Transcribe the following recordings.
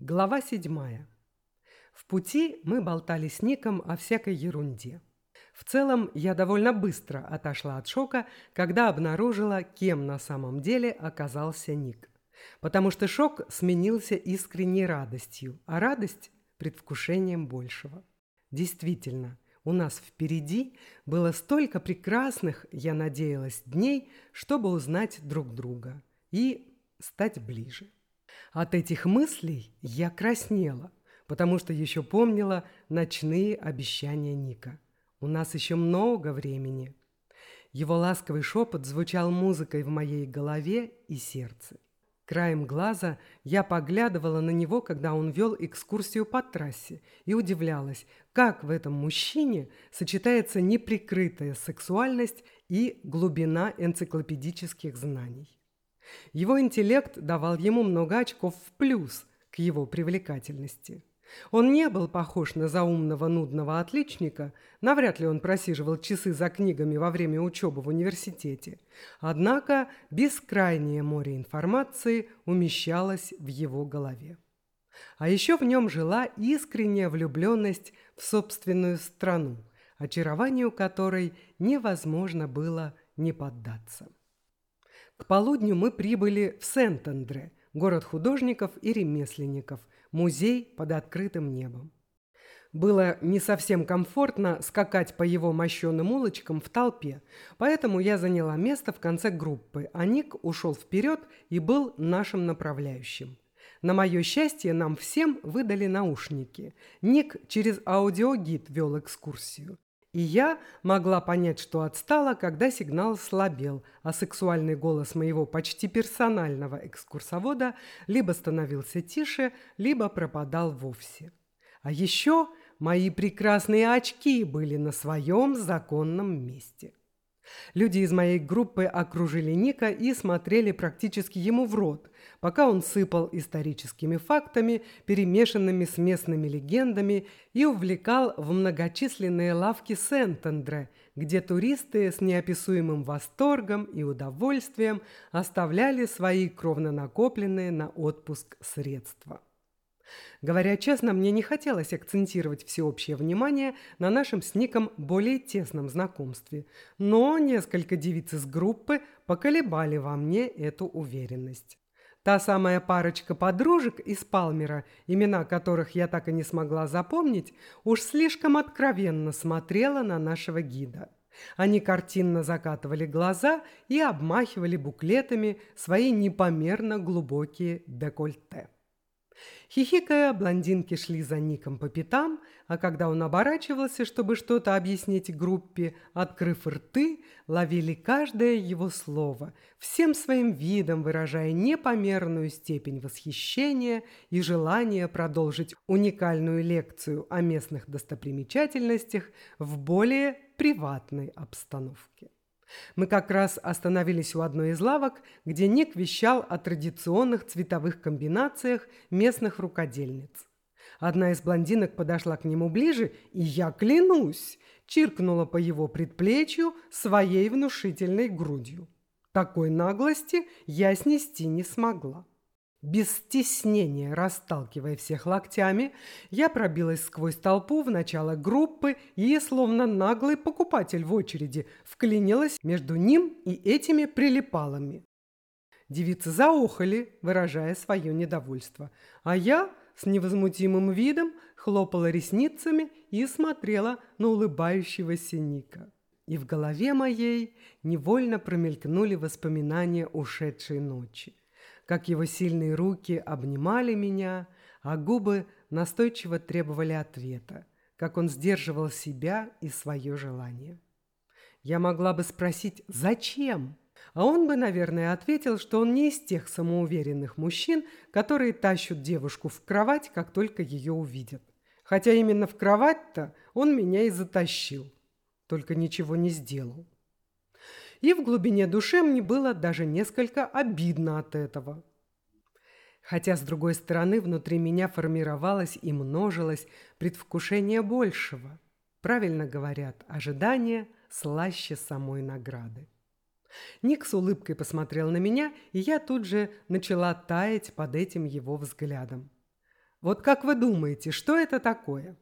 Глава седьмая. В пути мы болтали с Ником о всякой ерунде. В целом, я довольно быстро отошла от шока, когда обнаружила, кем на самом деле оказался Ник. Потому что шок сменился искренней радостью, а радость – предвкушением большего. Действительно, у нас впереди было столько прекрасных, я надеялась, дней, чтобы узнать друг друга и стать ближе. От этих мыслей я краснела, потому что еще помнила ночные обещания Ника. У нас еще много времени. Его ласковый шепот звучал музыкой в моей голове и сердце. Краем глаза я поглядывала на него, когда он вел экскурсию по трассе, и удивлялась, как в этом мужчине сочетается неприкрытая сексуальность и глубина энциклопедических знаний. Его интеллект давал ему много очков в плюс к его привлекательности. Он не был похож на заумного нудного отличника, навряд ли он просиживал часы за книгами во время учебы в университете. Однако бескрайнее море информации умещалось в его голове. А еще в нем жила искренняя влюбленность в собственную страну, очарованию которой невозможно было не поддаться. К полудню мы прибыли в Сент-Андре, город художников и ремесленников, музей под открытым небом. Было не совсем комфортно скакать по его мощенным улочкам в толпе, поэтому я заняла место в конце группы, а Ник ушел вперед и был нашим направляющим. На мое счастье, нам всем выдали наушники. Ник через аудиогид вел экскурсию. И я могла понять, что отстала, когда сигнал слабел, а сексуальный голос моего почти персонального экскурсовода либо становился тише, либо пропадал вовсе. А еще мои прекрасные очки были на своем законном месте. Люди из моей группы окружили Ника и смотрели практически ему в рот, пока он сыпал историческими фактами, перемешанными с местными легендами, и увлекал в многочисленные лавки Сент-Андре, где туристы с неописуемым восторгом и удовольствием оставляли свои кровно накопленные на отпуск средства. Говоря честно, мне не хотелось акцентировать всеобщее внимание на нашем с Ником более тесном знакомстве, но несколько девиц из группы поколебали во мне эту уверенность. Та самая парочка подружек из Палмера, имена которых я так и не смогла запомнить, уж слишком откровенно смотрела на нашего гида. Они картинно закатывали глаза и обмахивали буклетами свои непомерно глубокие декольте. Хихикая, блондинки шли за Ником по пятам, а когда он оборачивался, чтобы что-то объяснить группе, открыв рты, ловили каждое его слово, всем своим видом выражая непомерную степень восхищения и желание продолжить уникальную лекцию о местных достопримечательностях в более приватной обстановке. Мы как раз остановились у одной из лавок, где Ник вещал о традиционных цветовых комбинациях местных рукодельниц. Одна из блондинок подошла к нему ближе, и я клянусь, чиркнула по его предплечью своей внушительной грудью. Такой наглости я снести не смогла. Без стеснения, расталкивая всех локтями, я пробилась сквозь толпу в начало группы и, словно наглый покупатель в очереди, вклинилась между ним и этими прилипалами. Девицы заохали, выражая свое недовольство, а я с невозмутимым видом хлопала ресницами и смотрела на улыбающегося Ника. И в голове моей невольно промелькнули воспоминания ушедшей ночи как его сильные руки обнимали меня, а губы настойчиво требовали ответа, как он сдерживал себя и свое желание. Я могла бы спросить «Зачем?», а он бы, наверное, ответил, что он не из тех самоуверенных мужчин, которые тащат девушку в кровать, как только ее увидят. Хотя именно в кровать-то он меня и затащил, только ничего не сделал и в глубине души мне было даже несколько обидно от этого. Хотя, с другой стороны, внутри меня формировалось и множилось предвкушение большего. Правильно говорят, ожидание слаще самой награды. Ник с улыбкой посмотрел на меня, и я тут же начала таять под этим его взглядом. Вот как вы думаете, что это такое?»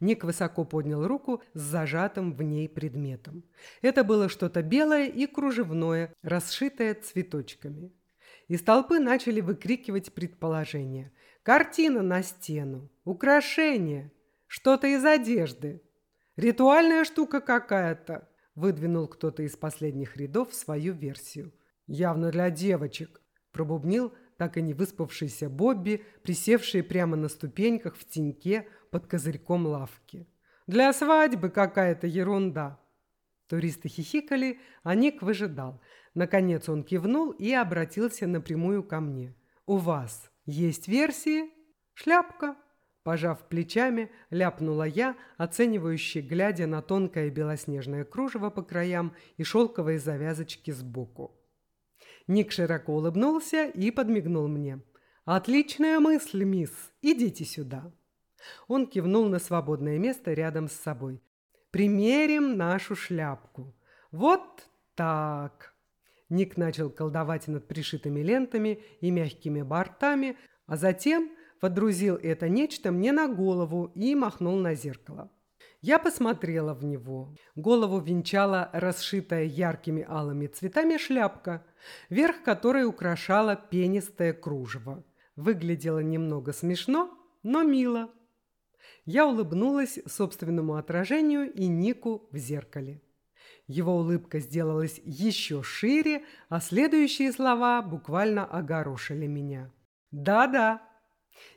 Ник высоко поднял руку с зажатым в ней предметом. Это было что-то белое и кружевное, расшитое цветочками. Из толпы начали выкрикивать предположения. «Картина на стену! Украшение! Что-то из одежды! Ритуальная штука какая-то!» Выдвинул кто-то из последних рядов свою версию. «Явно для девочек!» Пробубнил так и не выспавшийся Бобби, присевший прямо на ступеньках в теньке под козырьком лавки. «Для свадьбы какая-то ерунда!» Туристы хихикали, а Ник выжидал. Наконец он кивнул и обратился напрямую ко мне. «У вас есть версии?» «Шляпка!» Пожав плечами, ляпнула я, оценивающе глядя на тонкое белоснежное кружево по краям и шелковые завязочки сбоку. Ник широко улыбнулся и подмигнул мне. «Отличная мысль, мисс. Идите сюда». Он кивнул на свободное место рядом с собой. «Примерим нашу шляпку. Вот так». Ник начал колдовать над пришитыми лентами и мягкими бортами, а затем водрузил это нечто мне на голову и махнул на зеркало. Я посмотрела в него. Голову венчала расшитая яркими алыми цветами шляпка, верх которой украшала пенистое кружево. Выглядело немного смешно, но мило. Я улыбнулась собственному отражению и Нику в зеркале. Его улыбка сделалась еще шире, а следующие слова буквально огорошили меня. «Да-да,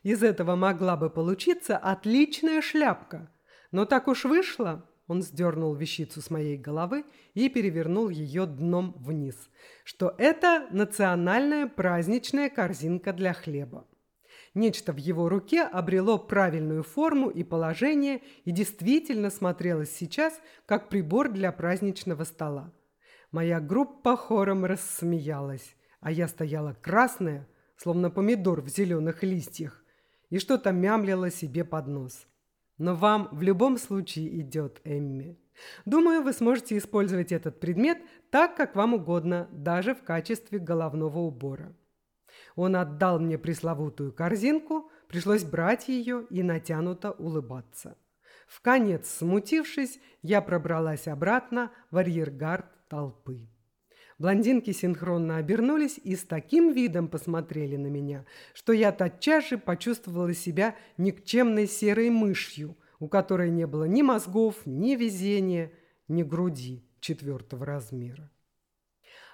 из этого могла бы получиться отличная шляпка, но так уж вышло». Он сдернул вещицу с моей головы и перевернул ее дном вниз, что это национальная праздничная корзинка для хлеба. Нечто в его руке обрело правильную форму и положение и действительно смотрелось сейчас, как прибор для праздничного стола. Моя группа хором рассмеялась, а я стояла красная, словно помидор в зеленых листьях, и что-то мямлила себе под нос. Но вам в любом случае идет, Эмми. Думаю, вы сможете использовать этот предмет так, как вам угодно, даже в качестве головного убора. Он отдал мне пресловутую корзинку, пришлось брать ее и натянуто улыбаться. В конец смутившись, я пробралась обратно в арьергард толпы. Блондинки синхронно обернулись и с таким видом посмотрели на меня, что я тотчас же почувствовала себя никчемной серой мышью, у которой не было ни мозгов, ни везения, ни груди четвертого размера.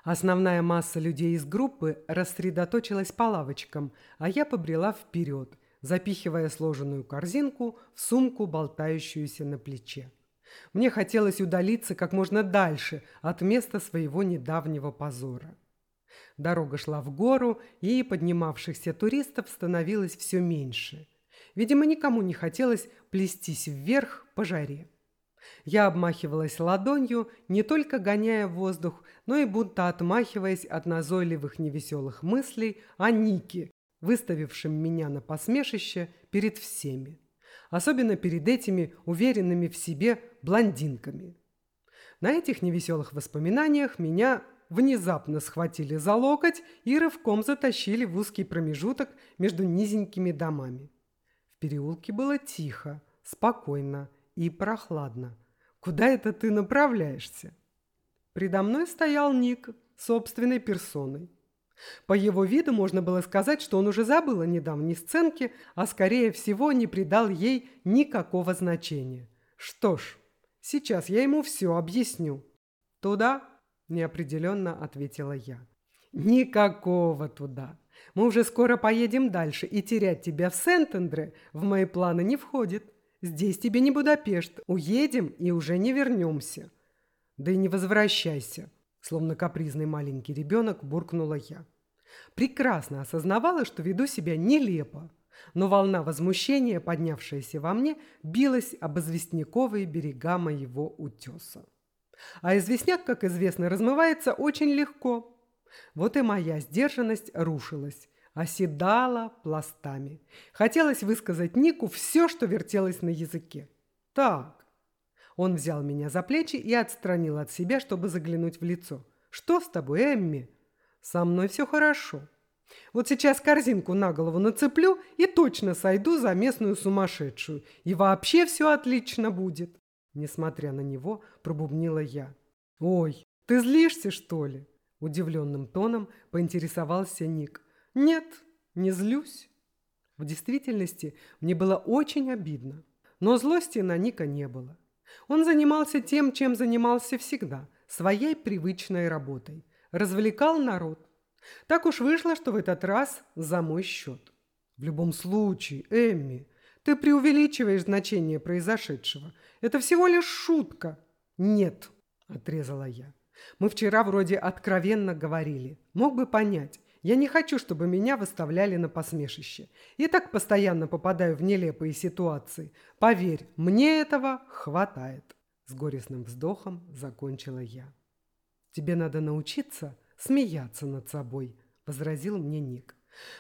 Основная масса людей из группы рассредоточилась по лавочкам, а я побрела вперед, запихивая сложенную корзинку в сумку, болтающуюся на плече. Мне хотелось удалиться как можно дальше от места своего недавнего позора. Дорога шла в гору, и поднимавшихся туристов становилось все меньше. Видимо, никому не хотелось плестись вверх по жаре. Я обмахивалась ладонью, не только гоняя воздух, но и будто отмахиваясь от назойливых невеселых мыслей о Нике, выставившем меня на посмешище перед всеми. Особенно перед этими уверенными в себе блондинками. На этих невеселых воспоминаниях меня внезапно схватили за локоть и рывком затащили в узкий промежуток между низенькими домами. В переулке было тихо, спокойно и прохладно. «Куда это ты направляешься?» Предо мной стоял Ник собственной персоной. По его виду можно было сказать, что он уже забыл о недавней сценке, а скорее всего не придал ей никакого значения. Что ж, сейчас я ему все объясню. «Туда?» – неопределенно ответила я. «Никакого туда. Мы уже скоро поедем дальше, и терять тебя в Сент-Эндре в мои планы не входит». Здесь тебе не Будапешт. Уедем и уже не вернемся. Да и не возвращайся, словно капризный маленький ребенок буркнула я. Прекрасно осознавала, что веду себя нелепо, но волна возмущения, поднявшаяся во мне, билась об известняковые берега моего утеса. А известняк, как известно, размывается очень легко. Вот и моя сдержанность рушилась, оседала пластами. Хотелось высказать Нику все, что вертелось на языке. «Так». Он взял меня за плечи и отстранил от себя, чтобы заглянуть в лицо. «Что с тобой, Эмми?» «Со мной все хорошо». Вот сейчас корзинку на голову нацеплю и точно сойду за местную сумасшедшую. И вообще все отлично будет. Несмотря на него, пробубнила я. «Ой, ты злишься, что ли?» Удивленным тоном поинтересовался Ник. «Нет, не злюсь». В действительности мне было очень обидно. Но злости на Ника не было. Он занимался тем, чем занимался всегда, своей привычной работой. Развлекал народ. Так уж вышло, что в этот раз за мой счет. В любом случае, Эмми, ты преувеличиваешь значение произошедшего. Это всего лишь шутка. Нет, отрезала я. Мы вчера вроде откровенно говорили. Мог бы понять. Я не хочу, чтобы меня выставляли на посмешище. И так постоянно попадаю в нелепые ситуации. Поверь, мне этого хватает. С горестным вздохом закончила я. Тебе надо научиться смеяться над собой, возразил мне Ник.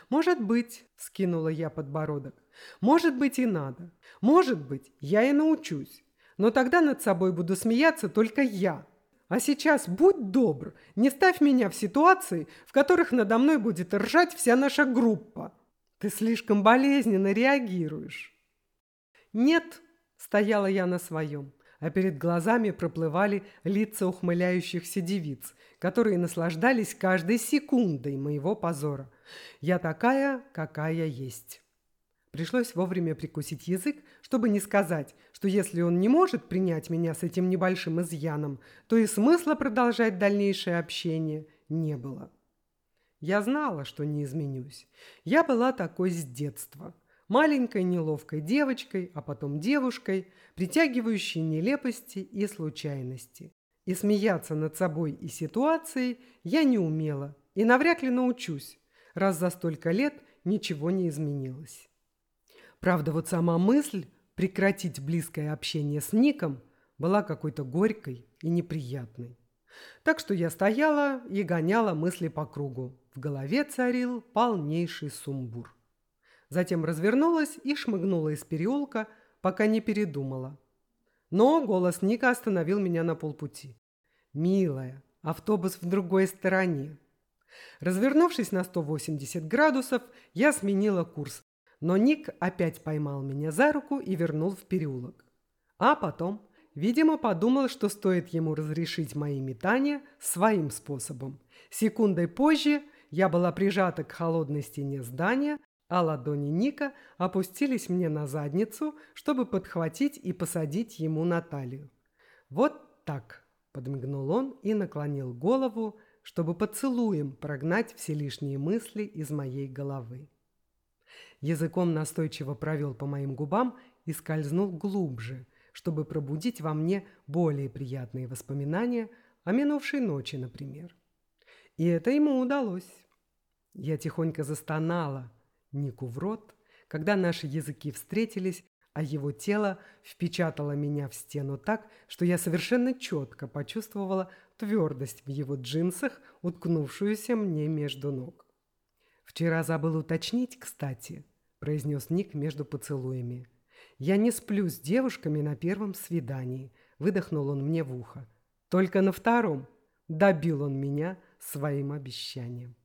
Может быть, скинула я подбородок. Может быть и надо. Может быть, я и научусь. Но тогда над собой буду смеяться только я, а сейчас будь добр, не ставь меня в ситуации, в которых надо мной будет ржать вся наша группа. Ты слишком болезненно реагируешь. Нет, стояла я на своем, а перед глазами проплывали лица ухмыляющихся девиц, которые наслаждались каждой секундой моего позора. Я такая, какая есть. Пришлось вовремя прикусить язык, чтобы не сказать, что если он не может принять меня с этим небольшим изъяном, то и смысла продолжать дальнейшее общение не было. Я знала, что не изменюсь. Я была такой с детства. Маленькой неловкой девочкой, а потом девушкой, притягивающей нелепости и случайности. И смеяться над собой и ситуацией я не умела и навряд ли научусь, раз за столько лет ничего не изменилось. Правда, вот сама мысль прекратить близкое общение с Ником была какой-то горькой и неприятной. Так что я стояла и гоняла мысли по кругу. В голове царил полнейший сумбур. Затем развернулась и шмыгнула из переулка, пока не передумала. Но голос Ника остановил меня на полпути. «Милая, автобус в другой стороне». Развернувшись на 180 градусов, я сменила курс но Ник опять поймал меня за руку и вернул в переулок. А потом, видимо, подумал, что стоит ему разрешить мои метания своим способом. Секундой позже я была прижата к холодной стене здания, а ладони Ника опустились мне на задницу, чтобы подхватить и посадить ему на талию. «Вот так», – подмигнул он и наклонил голову, чтобы поцелуем прогнать все лишние мысли из моей головы языком настойчиво провел по моим губам и скользнул глубже, чтобы пробудить во мне более приятные воспоминания о минувшей ночи, например. И это ему удалось. Я тихонько застонала Нику в рот, когда наши языки встретились, а его тело впечатало меня в стену так, что я совершенно четко почувствовала твердость в его джинсах, уткнувшуюся мне между ног. «Вчера забыл уточнить, кстати», – произнес Ник между поцелуями. «Я не сплю с девушками на первом свидании», – выдохнул он мне в ухо. «Только на втором», – добил он меня своим обещанием.